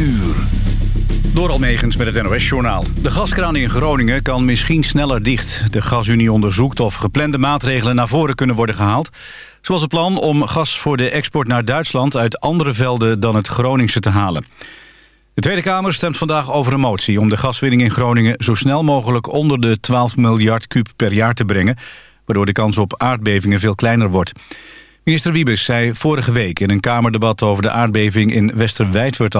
uur. Door Almegens met het NOS-journaal. De gaskraan in Groningen kan misschien sneller dicht. De gasunie onderzoekt of geplande maatregelen naar voren kunnen worden gehaald. Zoals het plan om gas voor de export naar Duitsland... uit andere velden dan het Groningse te halen. De Tweede Kamer stemt vandaag over een motie... om de gaswinning in Groningen zo snel mogelijk onder de 12 miljard kuub per jaar te brengen... waardoor de kans op aardbevingen veel kleiner wordt. Minister Wiebes zei vorige week in een Kamerdebat over de aardbeving in Westerwijdwerd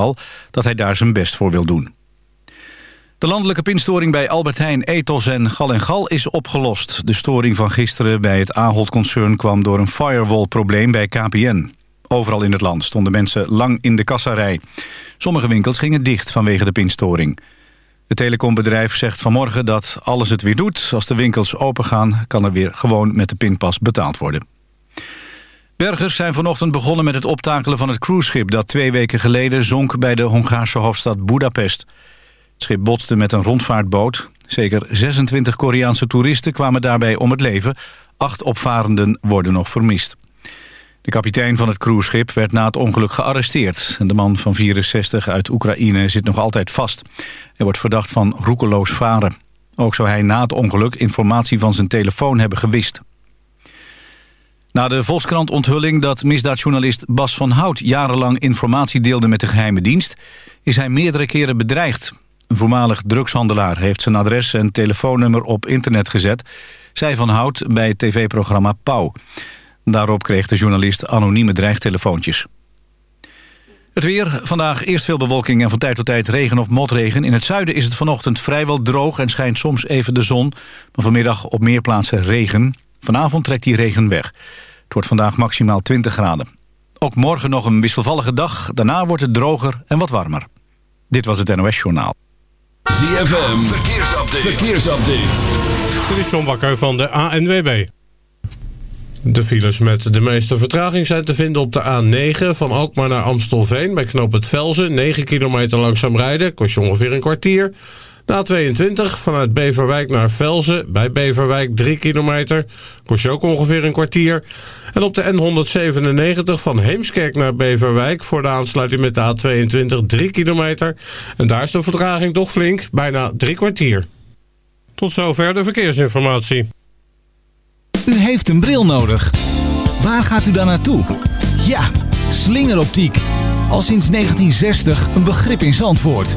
dat hij daar zijn best voor wil doen. De landelijke pinstoring bij Albert Heijn, Ethos en Gal en Gal is opgelost. De storing van gisteren bij het Ahold-concern kwam door een firewall-probleem bij KPN. Overal in het land stonden mensen lang in de kassarij. Sommige winkels gingen dicht vanwege de pinstoring. Het telecombedrijf zegt vanmorgen dat alles het weer doet. Als de winkels opengaan kan er weer gewoon met de pinpas betaald worden. Bergers zijn vanochtend begonnen met het optakelen van het cruiseschip... dat twee weken geleden zonk bij de Hongaarse hoofdstad Budapest. Het schip botste met een rondvaartboot. Zeker 26 Koreaanse toeristen kwamen daarbij om het leven. Acht opvarenden worden nog vermist. De kapitein van het cruiseschip werd na het ongeluk gearresteerd. De man van 64 uit Oekraïne zit nog altijd vast. Hij wordt verdacht van roekeloos varen. Ook zou hij na het ongeluk informatie van zijn telefoon hebben gewist. Na de Volkskrant-onthulling dat misdaadjournalist Bas van Hout... jarenlang informatie deelde met de geheime dienst... is hij meerdere keren bedreigd. Een voormalig drugshandelaar heeft zijn adres en telefoonnummer op internet gezet... zei Van Hout bij het tv-programma Pauw. Daarop kreeg de journalist anonieme dreigtelefoontjes. Het weer. Vandaag eerst veel bewolking en van tijd tot tijd regen of motregen. In het zuiden is het vanochtend vrijwel droog en schijnt soms even de zon. Maar vanmiddag op meer plaatsen regen. Vanavond trekt die regen weg. Het wordt vandaag maximaal 20 graden. Ook morgen nog een wisselvallige dag. Daarna wordt het droger en wat warmer. Dit was het NOS Journaal. ZFM. Verkeersupdate. Verkeersupdate. Dit is John Bakker van de ANWB. De files met de meeste vertraging zijn te vinden op de A9 van Alkmaar naar Amstelveen... bij knoop het Velzen, 9 kilometer langzaam rijden, kost je ongeveer een kwartier... Na 22 vanuit Beverwijk naar Velzen. Bij Beverwijk 3 kilometer. Kost je ook ongeveer een kwartier. En op de N197 van Heemskerk naar Beverwijk... voor de aansluiting met de A22 3 kilometer. En daar is de vertraging toch flink. Bijna drie kwartier. Tot zover de verkeersinformatie. U heeft een bril nodig. Waar gaat u dan naartoe? Ja, slingeroptiek. Al sinds 1960 een begrip in Zandvoort.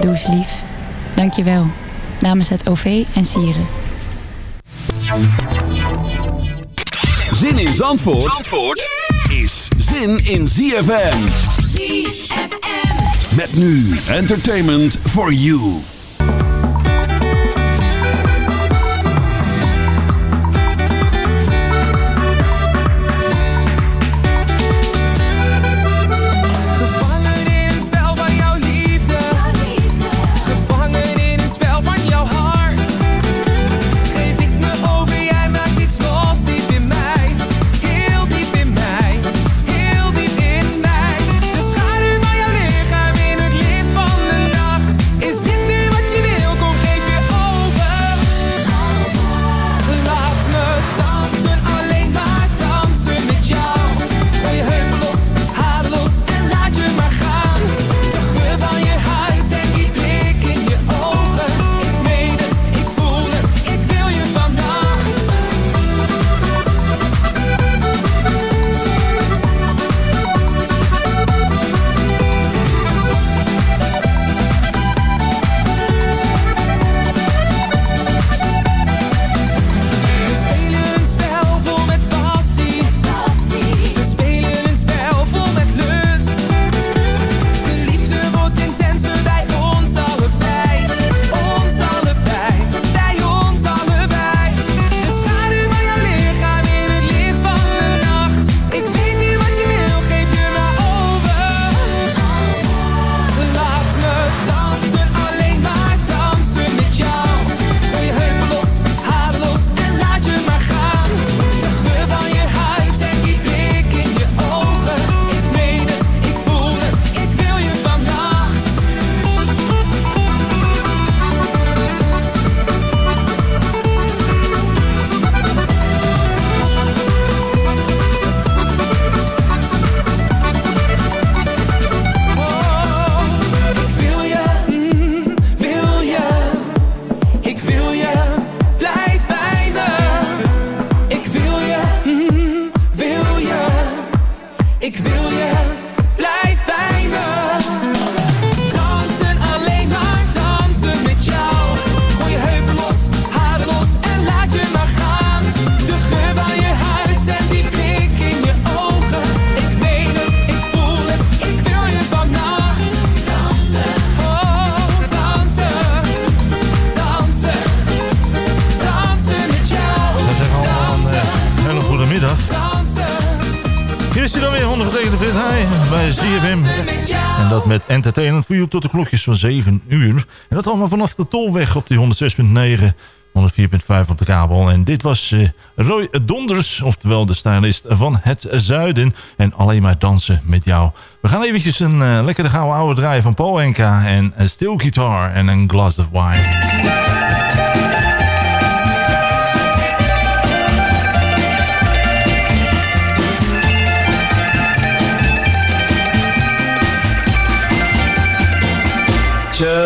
Doe eens lief. Dank je wel. Namens het OV en Sieren. Zin in Zandvoort, Zandvoort is zin in ZFM. ZFM. Met nu entertainment for you. Zaterdagmiddag. Hier is hij dan weer, 109 Frit High bij ZFM. En dat met Entertainment voor u tot de klokjes van 7 uur. En dat allemaal vanaf de Tolweg op die 106.9, 104.5 op de kabel. En dit was uh, Roy Donders, oftewel de stylist van het Zuiden. En alleen maar dansen met jou. We gaan eventjes een uh, lekkere gouden oude draaien van Paul Enka. En een steel guitar en een glass of wine.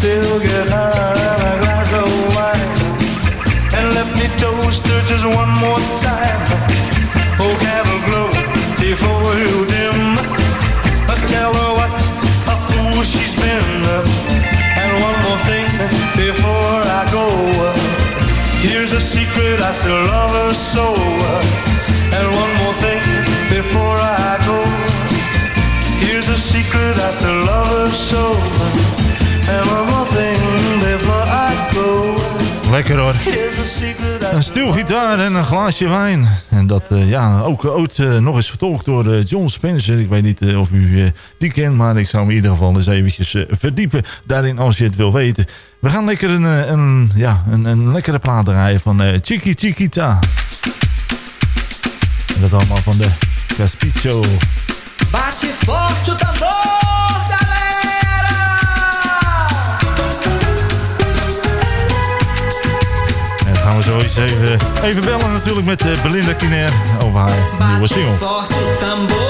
still get high on a glass of wine. And let me toast her just one more time. Lekker hoor. Een stil gitaar en een glaasje wijn. En dat uh, ja, ook ooit uh, nog eens vertolkt door John Spencer. Ik weet niet of u die kent, maar ik zou me in ieder geval eens eventjes verdiepen daarin als je het wil weten. We gaan lekker een, een, ja, een, een lekkere plaat draaien van Chiqui Chiquita. En dat allemaal van de Caspiccio. Bate forte o! We zo eens even, even bellen natuurlijk met uh, Belinda Kiner over haar nieuwe single.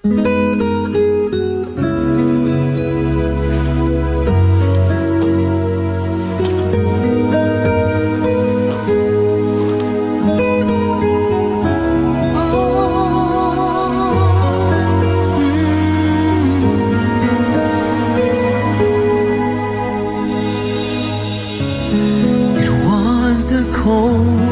空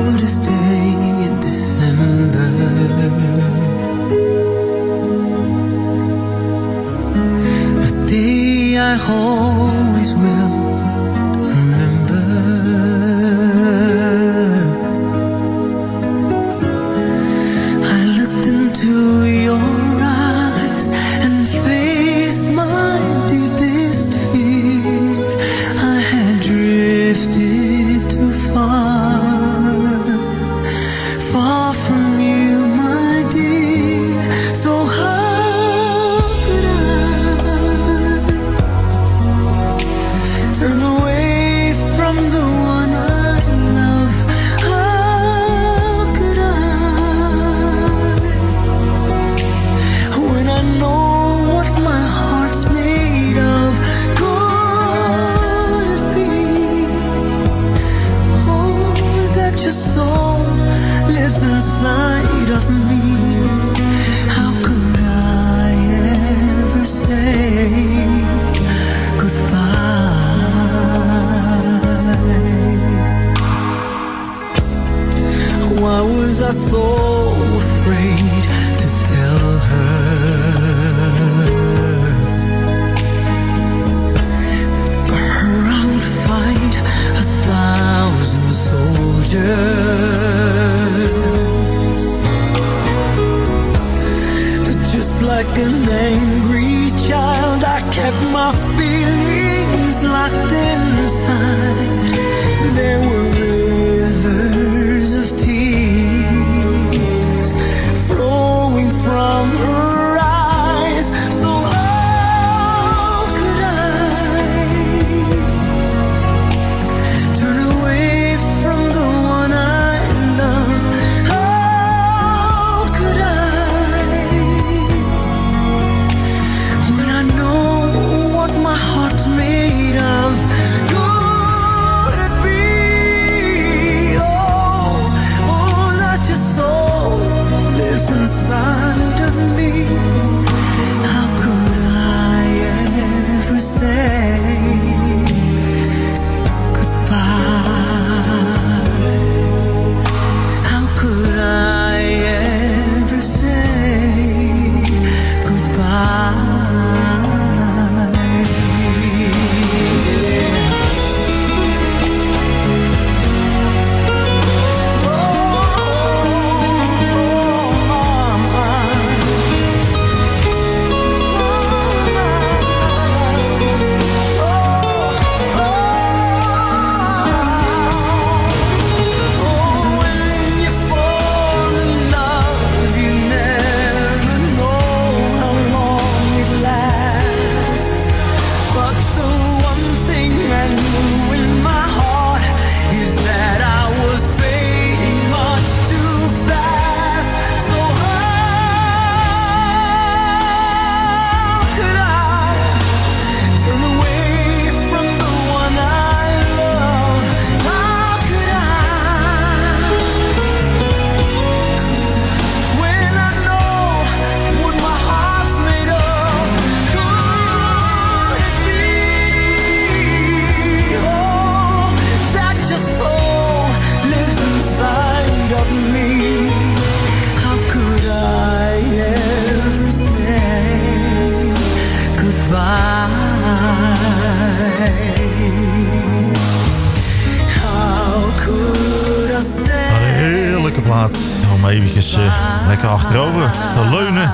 eventjes eh, lekker achterover te leunen.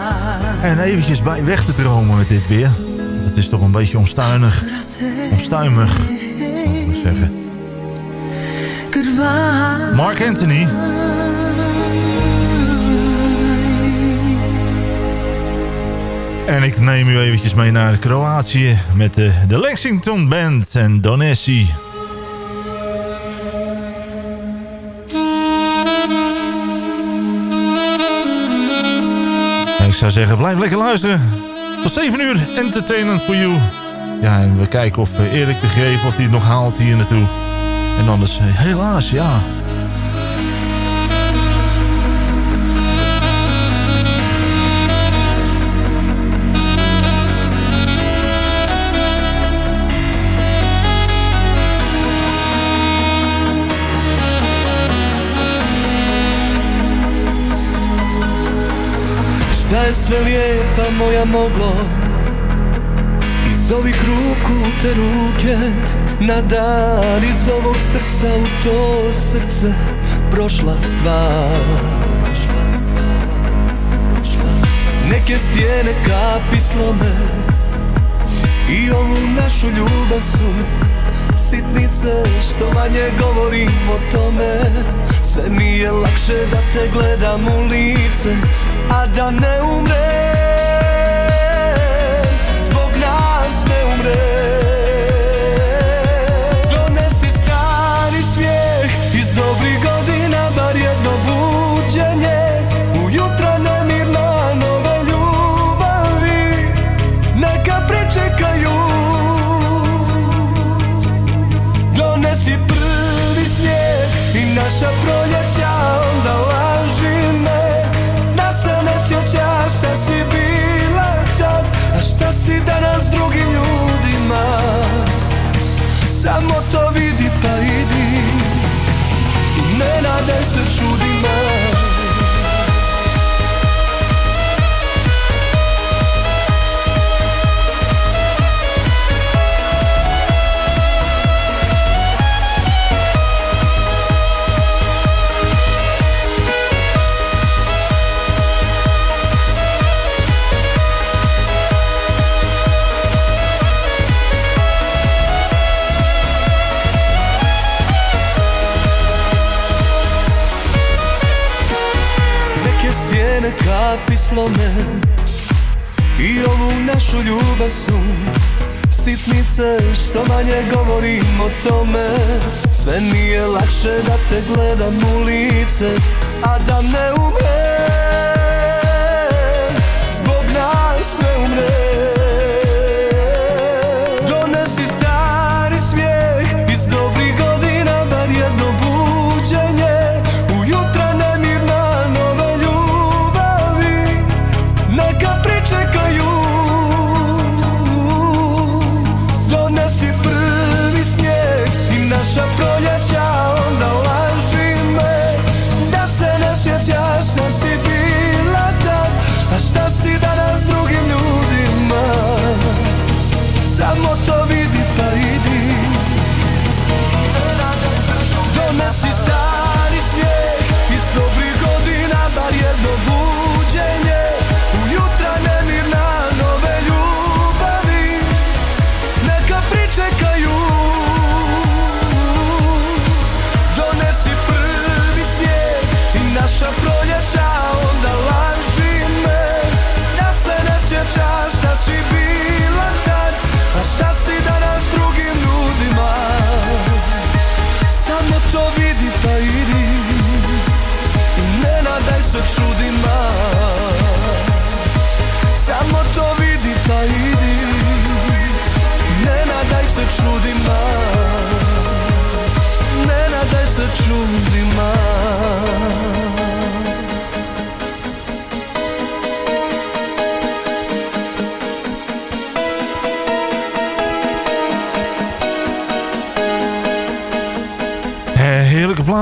En eventjes bij weg te dromen met dit weer. Het is toch een beetje onstuinig. Onstuimig, moet ik zeggen. Mark Anthony. En ik neem u eventjes mee naar Kroatië met de, de Lexington Band en Donesi. Zou zeggen, blijf lekker luisteren. Tot 7 uur, entertainment for you. Ja, en we kijken of eh, Erik de Greef, of hij het nog haalt hier naartoe. En anders, eh, helaas, ja. Šta je sve lijepa moja moglo? Iz ovih ruku te ruke Na dan iz ovog srca u to srce Prošla stvar. Neke stijene kapi slome I ovu našu ljubav su Sitnice što manje govorim o tome. Sve mi je lakše da te gledam u lice A da ne umre も kapi slome I ovu našu ljubav su Sitnice što manje govorim o tome. Sve mi je lakše da te gledam u lice A da ne umre Zbog nas ne umre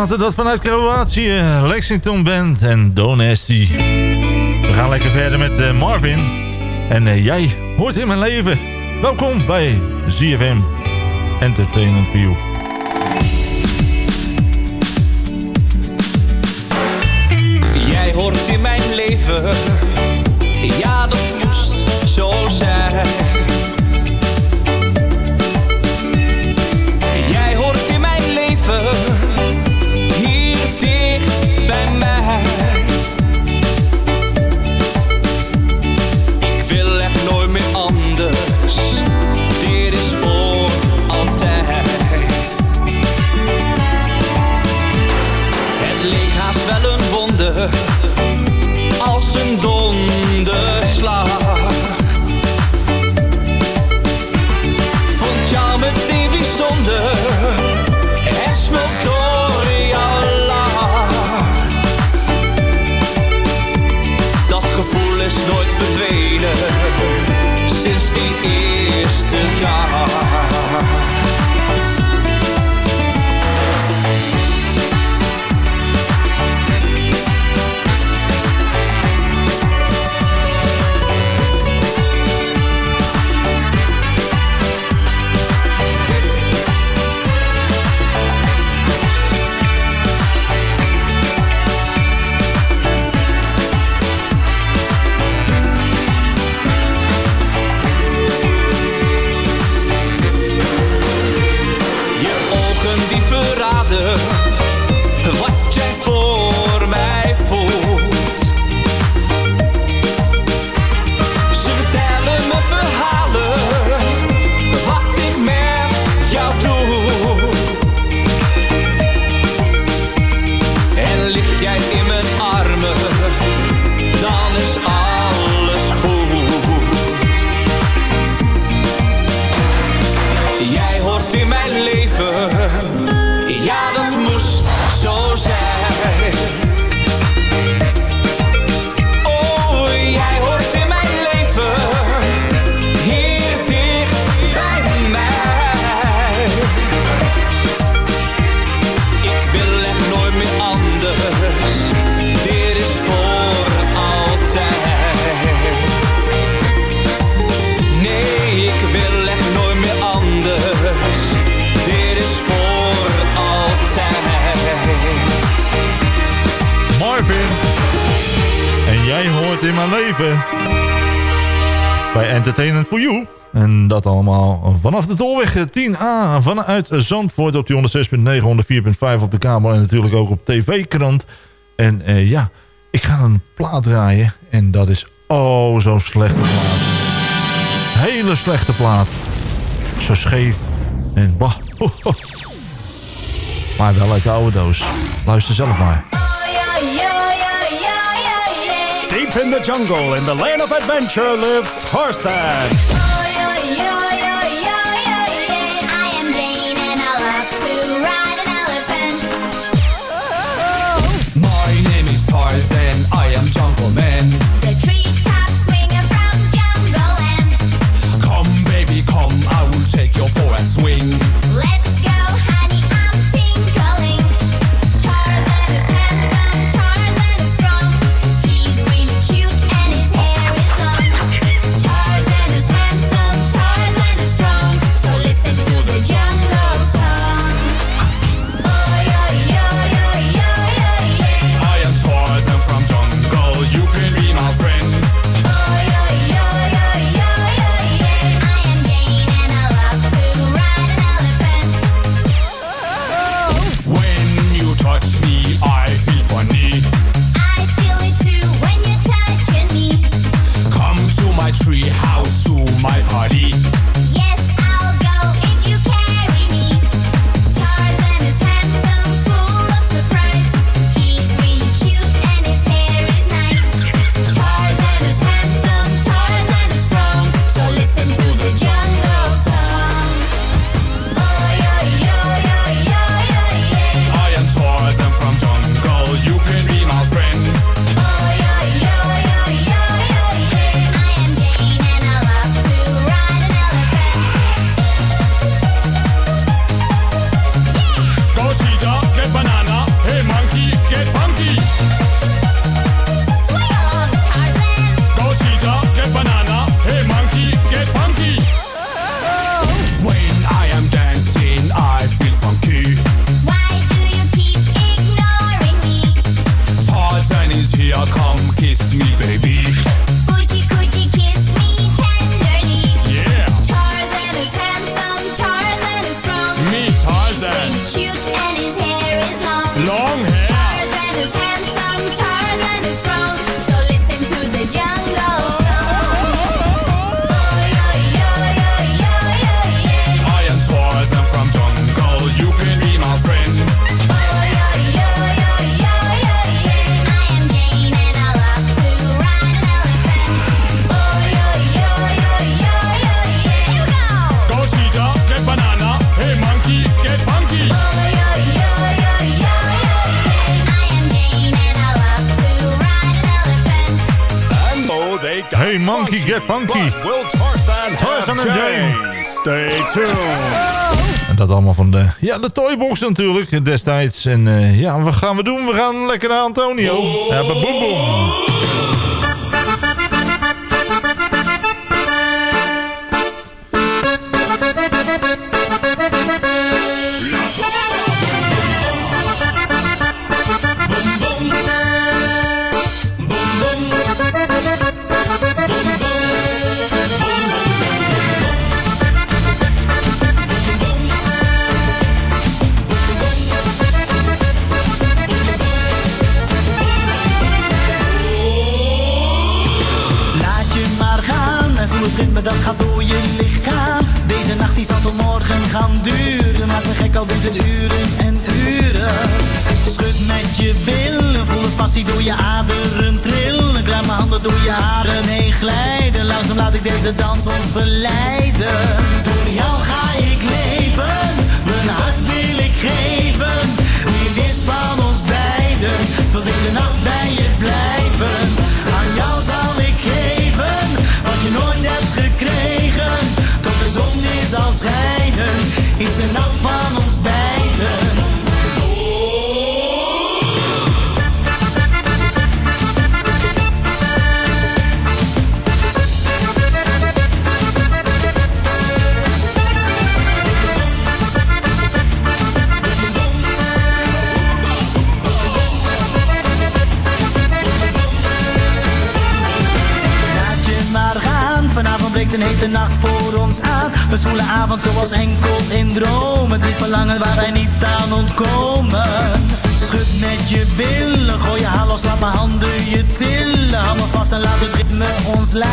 platen. Dat vanuit Kroatië. Lexington Band en Donesti. We gaan lekker verder met eh, Marvin. En eh, jij hoort in mijn leven. Welkom bij ZFM Entertainment View. Jij hoort in mijn leven Bij Entertainment for You. En dat allemaal vanaf de Tolweg eh, 10A vanuit Zandvoort op die 106.9, 104.5 op de kamer, en natuurlijk ook op TV-krant. En eh, ja, ik ga een plaat draaien en dat is oh zo'n slechte plaat. Hele slechte plaat. Zo scheef en bah. Maar wel uit de oude doos. Luister zelf maar. Oh, ja, ja, ja, Deep in the jungle, in the land of adventure, lives Tarzan. tree house to my party. natuurlijk destijds. En eh, ja, wat gaan we doen? We gaan lekker naar Antonio. Oh. Ja, boem boem.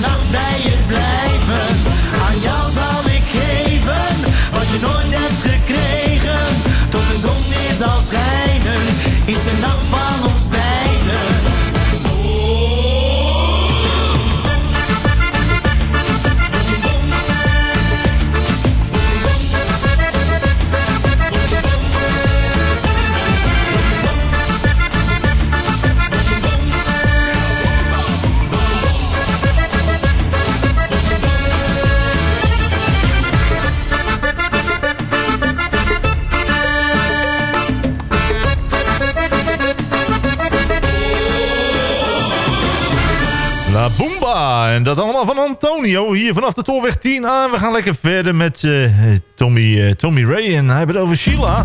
nacht bij je blijven. Aan jou zal ik geven wat je nooit hebt gekregen. Tot de zon is al schijnt. Ja, en dat allemaal van Antonio hier vanaf de Tolweg 10 aan. Ah, we gaan lekker verder met eh, Tommy, eh, Tommy Ray en hij hebben het over Sheila.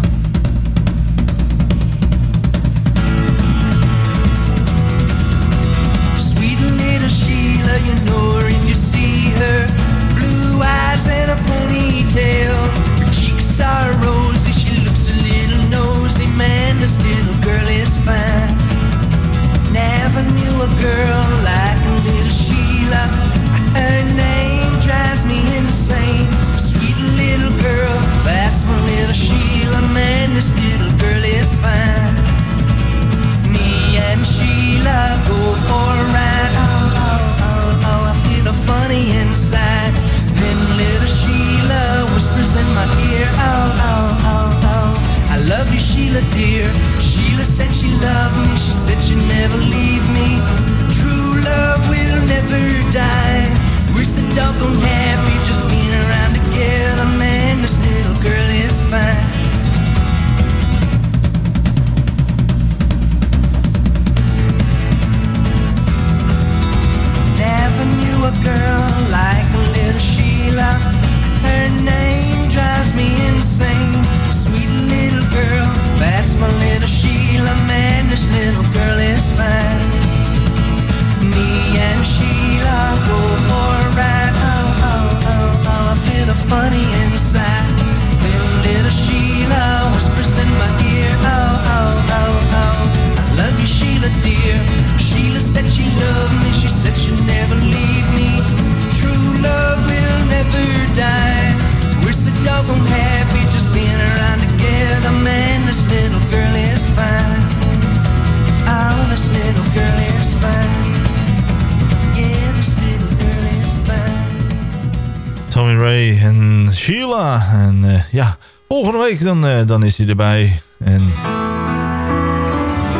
En eh, ja, volgende week dan, eh, dan is hij erbij. En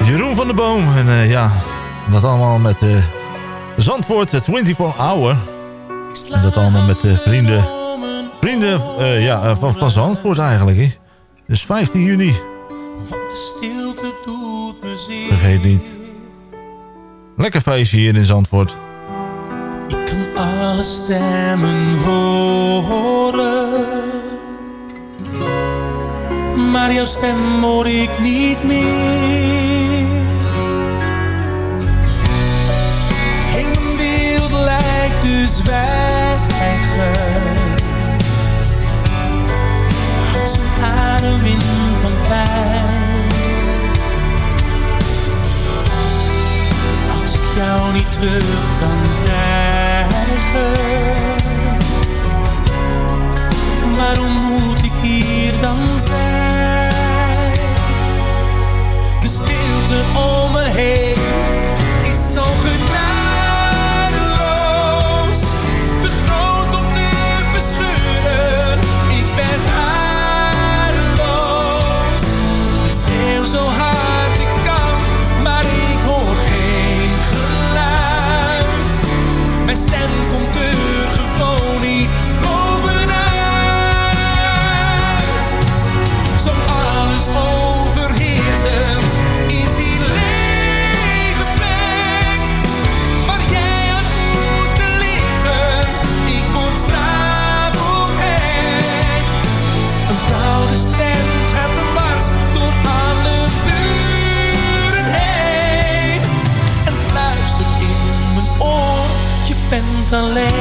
Jeroen van der Boom. En eh, ja, dat allemaal met Zandvoort, de 24 Hour. En dat allemaal met de vrienden, vrienden ja, van, van Zandvoort eigenlijk. Hè. Dus 15 juni, Want de stilte doet me zeer. vergeet niet. Lekker feestje hier in Zandvoort. Kan alle stemmen horen. Maar jouw stem hoor ik niet meer. Heel mijn wereld lijkt te zwijgen. Houdt zijn adem in van pijn. Als ik jou niet terug kan dan zijn? De stilte om me heen bent alleen.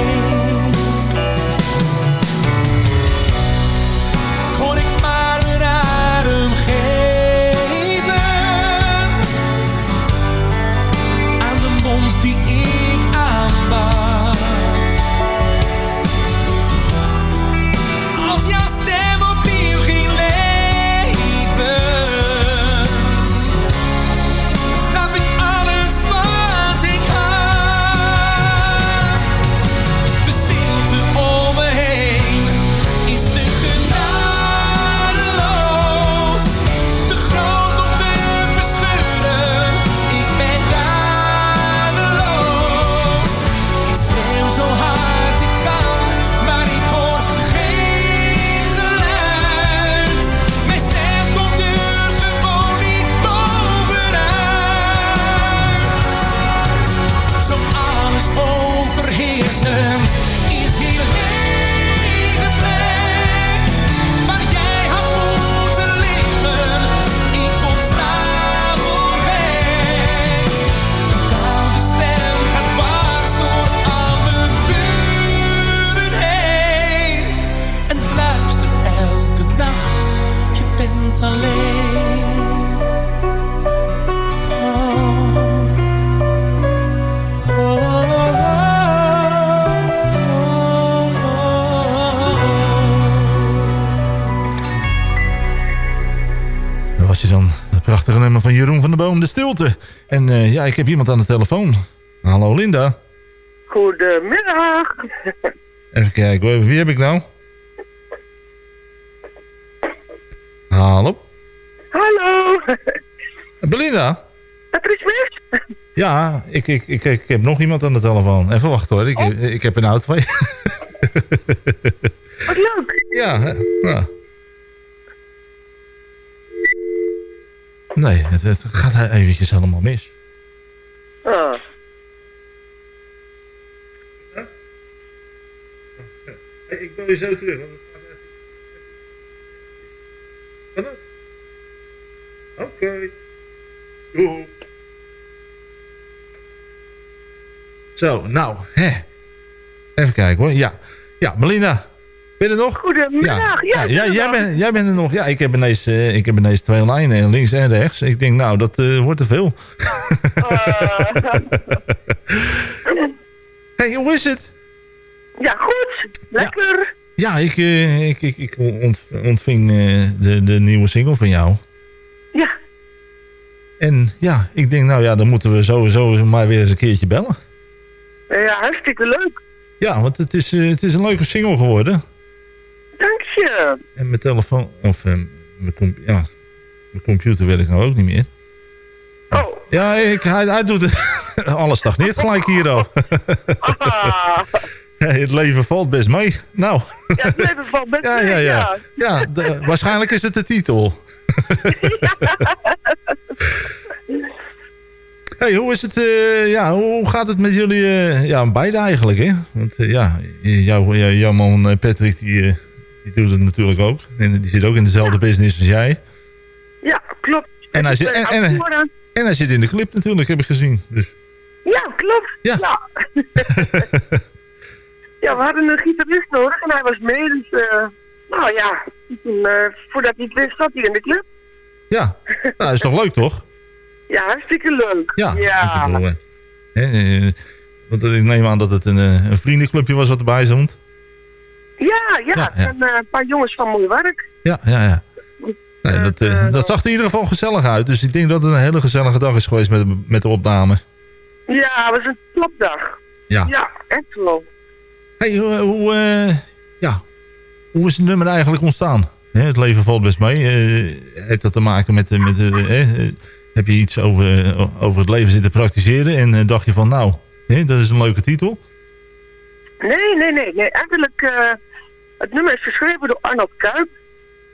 Heb iemand aan de telefoon. Hallo Linda. Goedemiddag. Even kijken, hoor. wie heb ik nou? Hallo? Hallo. Belinda? Patrice Smith? Ja, ik, ik, ik, ik heb nog iemand aan de telefoon. Even wachten hoor, ik, ik heb een auto van je. Wat leuk. Ja, hè? Nou. Nee, het, het gaat eventjes helemaal mis. Ah. Ik bel je zo terug. want het gaat even- Kan dat? Oké. Doei. Zo, nou, hè. Even kijken hoor. Ja, ja Melina. Ben je er nog? Goedemiddag. Ja, ja, jij, bent, jij bent er nog. Ja, ik heb ineens, eh, ik heb ineens twee lijnen, links en rechts. Ik denk, nou, dat eh, wordt te veel. hey, hoe is het? Ja, goed. Lekker. Ja, ik, eh, ik, ik, ik ont- ontving eh, de, de nieuwe single van jou. Ja. En ja, ik denk, nou ja, dan moeten we sowieso maar weer eens een keertje bellen. Ja, hartstikke leuk. Ja, want het is, eh, het is een leuke single geworden. Dank je. En mijn telefoon, of eh, mijn, ja, mijn computer werkt nou ook niet meer. Oh. Ja, ik, hij, hij doet het. Alles stagneert gelijk hier al. Ah, het leven valt best mee. Nou. ja, het leven valt best Ja, mee, ja, ja. Ja, de- waarschijnlijk is het de titel. hey, hoe is het, eh, ja, hoe gaat het met jullie, eh, ja, beide eigenlijk, hè? Want eh, ja, jouw, jouw, jouw man Patrick, die, die doet het natuurlijk ook. En die zit ook in dezelfde business als jij. Ja, klopt. En hij, zit, en, en, Acteren. en hij zit in de clip natuurlijk, heb ik gezien. Dus, Ja, klopt. Ja. Ja. Ja, we hadden een gitarist nodig en hij was mee. Dus, eh, nou ja, toen, eh, voordat hij het wist, zat hij in de club. ja, nou, dat is toch leuk, toch? Ja, hartstikke leuk. Ja, ja. Ik bedoel, eh, hè, want ik neem aan dat het een, een vriendenclubje was wat erbij stond. Ja, ja, Ja, ja. en een paar jongens van Mooi Werk. Ja, ja, ja. Nee, dat, dat zag er in ieder geval gezellig uit. Dus ik denk dat het een hele gezellige dag is geweest met, de- met de opname. Ja, het was een topdag. Ja. Ja, echt wel. Hey, hoe, eh, ja, hoe is het nummer eigenlijk ontstaan? Het leven valt best mee. Eh, heeft dat te maken met... eh, met eh, eh, heb je iets over, eh, over het leven zitten praktiseren en eh, dacht je van nou, dat is een leuke titel? Nee, nee, nee. nee. Eigenlijk, eh, het nummer is geschreven door Arnold Kuip.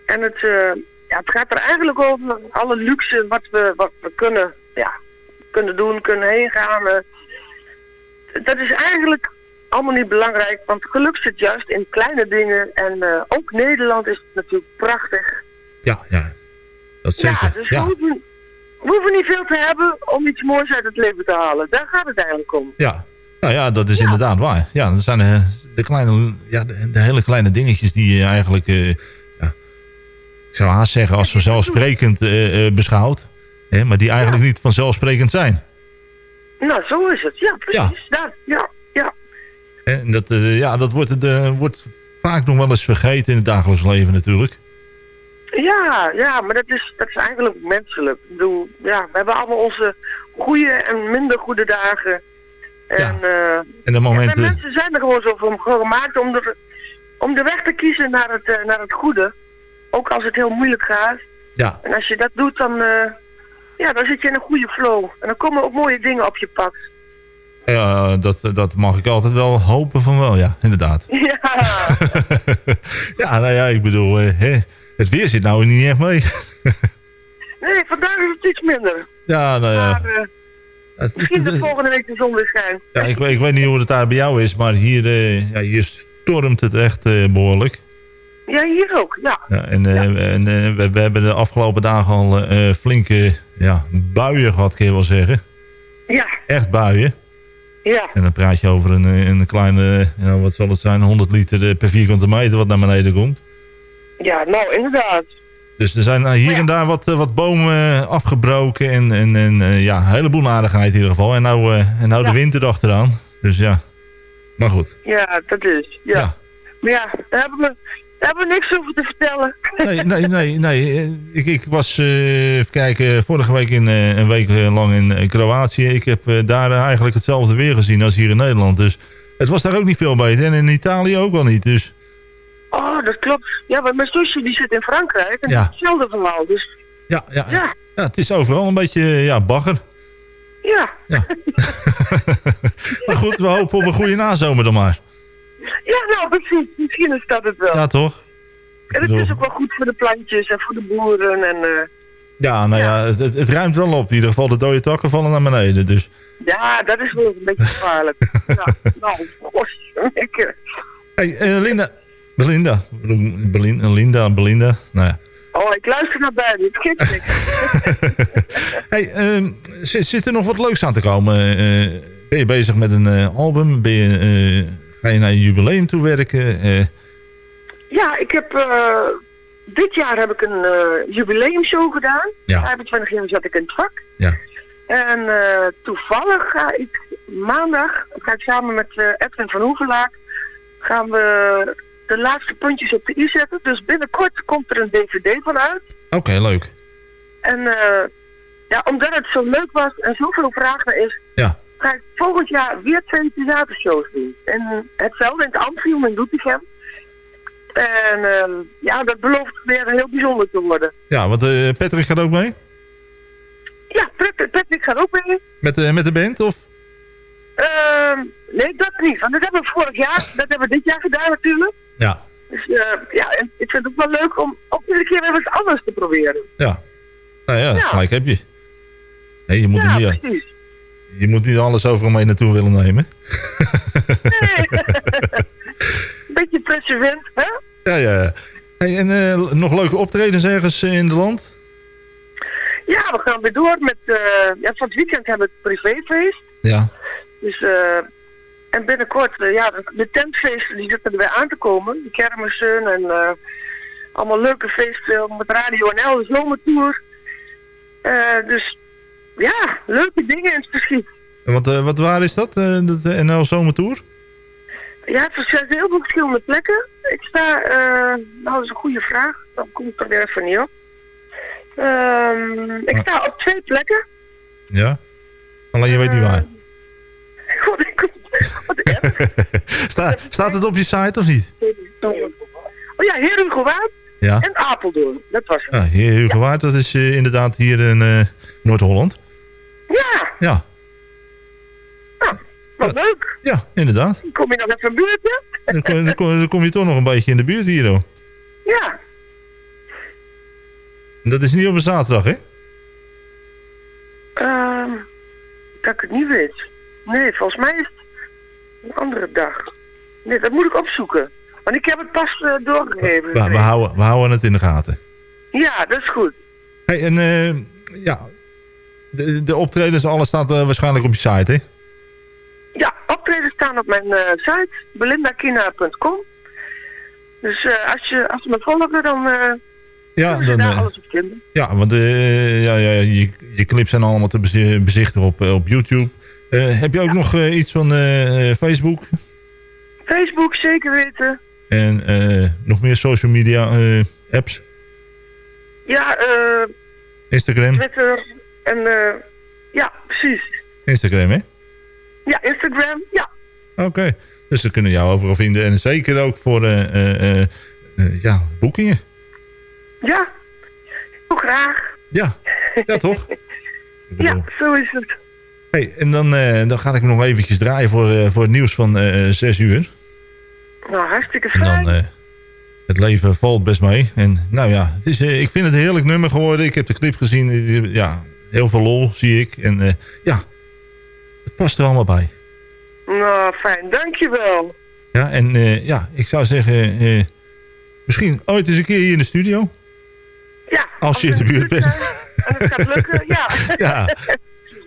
En het, eh, ja, het gaat er eigenlijk over alle luxe wat we, wat we kunnen, ja, kunnen doen, kunnen heen gaan. eh. dat is eigenlijk allemaal niet belangrijk, want geluk zit juist in kleine dingen. En eh, ook Nederland is natuurlijk prachtig. Ja, ja. Dat zeker. Ja, dus ja. We, hoeven, we hoeven niet veel te hebben om iets moois uit het leven te halen. Daar gaat het eigenlijk om. Ja, nou ja, dat is inderdaad waar. Ja, dat zijn eh, de, kleine, ja, de, de hele kleine dingetjes die je eigenlijk, eh, ja, ik zou haast zeggen, als vanzelfsprekend beschouwt. Hè, maar die eigenlijk niet vanzelfsprekend zijn. Nou, zo is het. Ja, precies. Ja, ja, ja. En dat, eh, ja, dat wordt, eh, wordt vaak nog wel eens vergeten in het dagelijks leven natuurlijk. Ja, ja, maar dat is, dat is eigenlijk menselijk. Ik bedoel, ja, we hebben allemaal onze goede en minder goede dagen. En, eh, En de momenten... mensen zijn er gewoon zo voor gemaakt om de, om de weg te kiezen naar het, naar het goede. Ook als het heel moeilijk gaat. Ja. En als je dat doet, dan, ja, dan zit je in een goede flow. En dan komen ook mooie dingen op je pad. Ja, dat, dat mag ik altijd wel hopen van wel, ja, inderdaad. Ja, Ja, nou ja, ik bedoel, eh, hè, het weer zit nou niet echt mee. nee, vandaag is het iets minder. ja, nou ja. Maar eh, misschien dat volgende week de zon weer schijnt. Ja, ik, weet- ik weet niet hoe het daar bij jou is, maar hier, eh, ja, hier stormt het echt eh, behoorlijk. Ja, hier ook, ja. Ja, en en we, we hebben de afgelopen dagen al flinke ja, buien gehad, kun je wel zeggen. Ja, Echt buien. Ja. En dan praat je over een, eh, een kleine, ja, wat zal het zijn, 100 liter eh, per vierkante meter wat naar beneden komt. Ja, nou, inderdaad. Dus er zijn eh, hier en daar wat, eh, wat bomen eh, afgebroken en, en, en eh, ja, een heleboel aardigheid in ieder geval. En nou, eh, en nou de wind erachteraan. Dus ja, maar goed. Ja, dat is. Ja. Ja. Maar ja, daar hebben, we, niks over te vertellen. Nee, nee, nee. nee. Ik, ik was, eh, even kijken, vorige week in, eh, een week eh, lang in Kroatië. Ik heb daar eigenlijk hetzelfde weer gezien als hier in Nederland. Dus het was daar ook niet veel beter. En in Italië ook wel niet. Dus Oh, dat klopt. Ja, want mijn zusje die zit in Frankrijk en Ja. het is hetzelfde verhaal. Dus ja, ja, ja, ja, het is overal een beetje ja, bagger. ja. Maar goed, we hopen op een goede nazomer dan maar. Ja, nou precies. Misschien is dat het wel. Ja, toch? en het is ook wel goed voor de plantjes en voor de boeren. En eh, Ja, nou ja, het, het, het ruimt wel op. In ieder geval de dode takken vallen naar beneden. Dus ja, dat is wel een beetje gevaarlijk. ja, nou, gosh, lekker. Hey, eh, Linda. Belinda. Belinda, Linda, Belinda. Nou ja. Oh, ik luister naar beiden. Het geeft niks. Hey, ehm, zit, zit er nog wat leuks aan te komen? Eh, ben je bezig met een album? Ben je, ga je naar je jubileum toe werken? Eh, Ja, ik heb... eh, dit jaar heb ik een eh, jubileumshow gedaan. Ja. 25 jaar zat ik in het vak. Ja. En toevallig ga ik maandag, ga ik samen met Edwin van Hoevelaak, gaan we de laatste puntjes op de i zetten. Dus binnenkort komt er een dvd van uit. Oké, leuk. En ja, omdat het zo leuk was en zoveel vraag er is, Ja. Ga ik volgend jaar weer twee theatershows doen. En hetzelfde in het Amsterdam in Doetinchem. En ehm, ja, dat belooft weer heel bijzonder te worden. Ja, want eh, Patrick gaat ook mee? Ja, Patrick, gaat ook mee. Met, de met de band, of? Ehm, nee, dat niet. Want dat hebben we vorig jaar, dat hebben we dit jaar gedaan natuurlijk. Ja. Dus eh, ja, en ik vind het ook wel leuk om ook iedere keer weer wat anders te proberen. Ja. Nou ja, Ja. gelijk heb je. Nee, je moet, Ja, niet, precies. Je moet niet alles overal mee naartoe willen nemen. Beetje precedent, hè? Ja, ja. ja. Hey, en eh, nog leuke optredens ergens eh, in het land? Ja, we gaan weer door met... eh ja, van het weekend hebben we het privéfeest. Ja. Dus, en binnenkort, ja, de, tentfeesten die zitten er weer aan te komen. De kermissen en allemaal leuke feesten met Radio NL, de zomertour. Dus ja, leuke dingen in het verschiet. Wat, eh, wat waar is dat, eh, de, de NL Zomertour? Ja, het zijn heel veel verschillende plekken. Ik sta, eh, nou dat is een goede vraag, dan kom ik er weer even niet op. Ehm, ik sta op twee plekken. Ja. Alleen je weet niet waar. God, ik Sta, staat het op je site of niet? Oh ja, Heer Hugo Waard Ja. en Apeldoorn. Dat was het. Ja, Heer Hugo Waard, dat is eh, inderdaad hier in eh, Noord-Holland. Ja, Ja. wat leuk. Ja, inderdaad. Kom je nog even een buurtje? Dan kom, dan, kom, dan kom je toch nog een beetje in de buurt hier, hoor. Ja. En Dat is niet op een zaterdag, hè? Ehm, dat ik het niet weet. Nee, volgens mij is het een andere dag. Nee, dat moet ik opzoeken. Want ik heb het pas eh, doorgegeven. We, we, houden, we houden het in de gaten. Ja, dat is goed. Hey, en eh, ja, de, de optredens, alles staat eh, waarschijnlijk op je site, hè? Ja, optreden staan op mijn eh, site, belindakina.com. Dus eh, als, je, als je me volgen, dan Ja, dan, daar alles op vinden. ja want eh, ja, ja, je, je clips zijn allemaal te bezi- bezichtigen op, op YouTube. Heb je ook nog iets van Facebook Facebook, zeker weten. en eh, nog meer social media apps? Ja, eh Instagram? Twitter en eh, ja, precies. Instagram, hè? Ja, Instagram, ja. Oké. Dus ze kunnen jou overal vinden. En zeker ook voor eh, eh, ja, boekingen. Ja, heel graag. Ja, ja toch? Ja, zo is het. Hey, en dan, eh, dan ga ik nog eventjes draaien voor, voor het nieuws van eh 6 uur. Nou, hartstikke En fijn. dan, eh, het leven valt best mee. En nou ja, het is, ik vind het een heerlijk nummer geworden. Ik heb de clip gezien. Ja, heel veel lol zie ik. En eh, ja, het past er allemaal bij. Nou, fijn, dankjewel. Ja, en eh, ja, ik zou zeggen, eh, misschien ooit eens een keer hier in de studio. Ja. Als je in de buurt bent. En het gaat lukken, ja. Ja.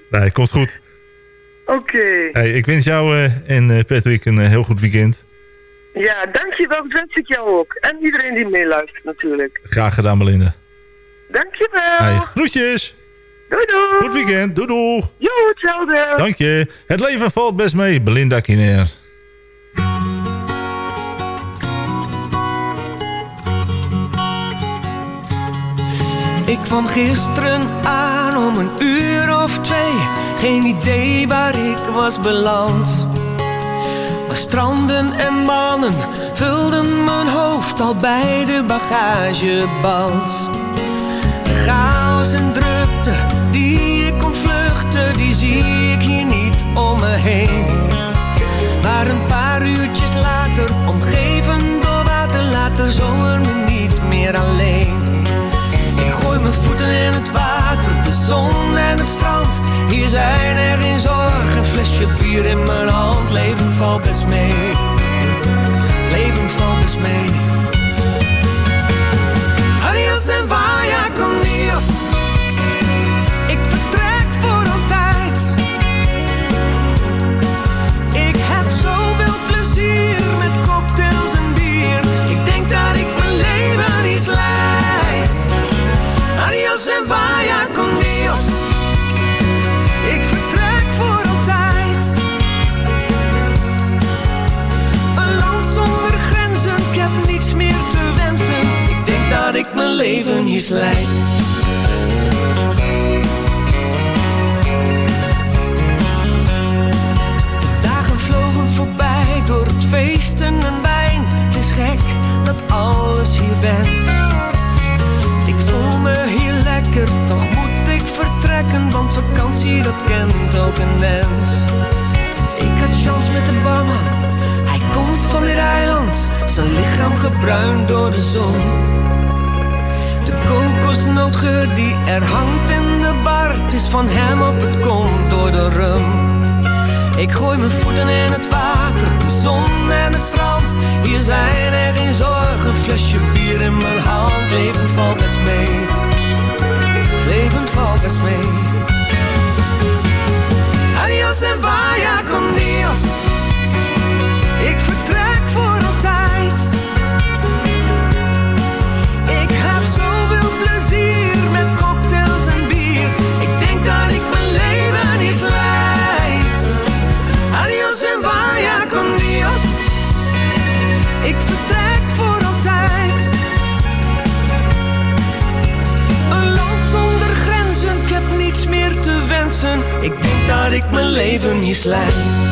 Nee, komt goed. Oké. Hey, ik wens jou en Patrick een heel goed weekend. Ja, dankjewel. Dat wens ik jou ook. En iedereen die meeluistert natuurlijk. Graag gedaan, Melinda. Dankjewel. Hey, groetjes. Doei doei. Goed weekend. Doei doei. Jo, hetzelfde. Dank je. Het leven valt best mee. Belinda Kiner. Ik kwam gisteren aan om een uur of twee. Geen idee waar ik was beland. Maar stranden en mannen vulden mijn hoofd al bij de bagageband. De chaos en drukte zie ik hier niet om me heen. Maar een paar uurtjes later, omgeven door water, laat de zomer me niet meer alleen. Ik gooi mijn voeten in het water, de zon en het strand. Hier zijn er geen zorgen, een flesje bier in mijn hand. Leven valt best mee, leven valt best mee. Adios en vaya con Dios. ik mijn leven hier slijt. De dagen vlogen voorbij door het feesten en wijn. Het is gek dat alles hier bent. Ik voel me hier lekker, toch moet ik vertrekken. Want vakantie, dat kent ook een mens. Ik had chance met een barman. Hij komt van dit eiland, zijn lichaam gebruind door de zon. Kokosnootgeur die er hangt in de het is van hem op het komt door de rum. Ik gooi mijn voeten in het water, de zon en het strand. Hier zijn er geen zorgen, flesje bier in mijn hand. Leven valt best mee, leven valt best mee. Dat ik mijn leven niet slijt.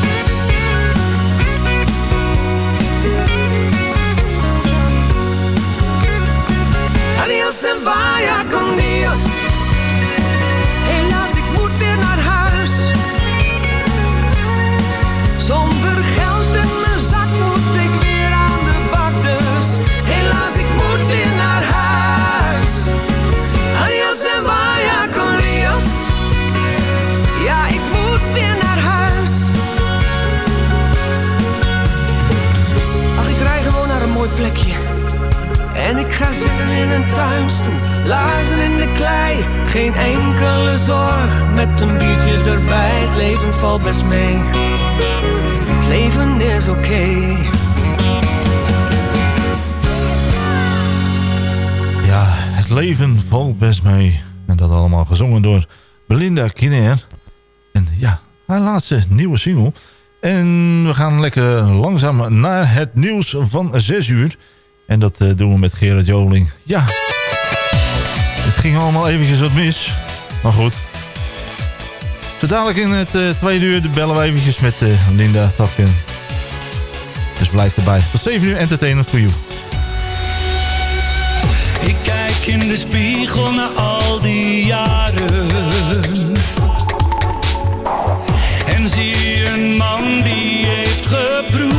In een tuinstoel, laarzen in de klei. Geen enkele zorg, met een biertje erbij. Het leven valt best mee, het leven is oké. Ja, het leven valt best mee. En dat allemaal gezongen door Belinda Kiner. En ja, haar laatste nieuwe single. En we gaan lekker langzaam naar het nieuws van 6 uur. En dat eh, doen we met Gerard Joling. Ja, het ging allemaal eventjes wat mis. Maar goed. Zo dadelijk in het eh, tweede uur bellen we eventjes met eh, Linda Tapken. Dus blijf erbij. Tot 7 uur entertainment voor you. Ik kijk in de spiegel na al die jaren En zie een man die heeft geproefd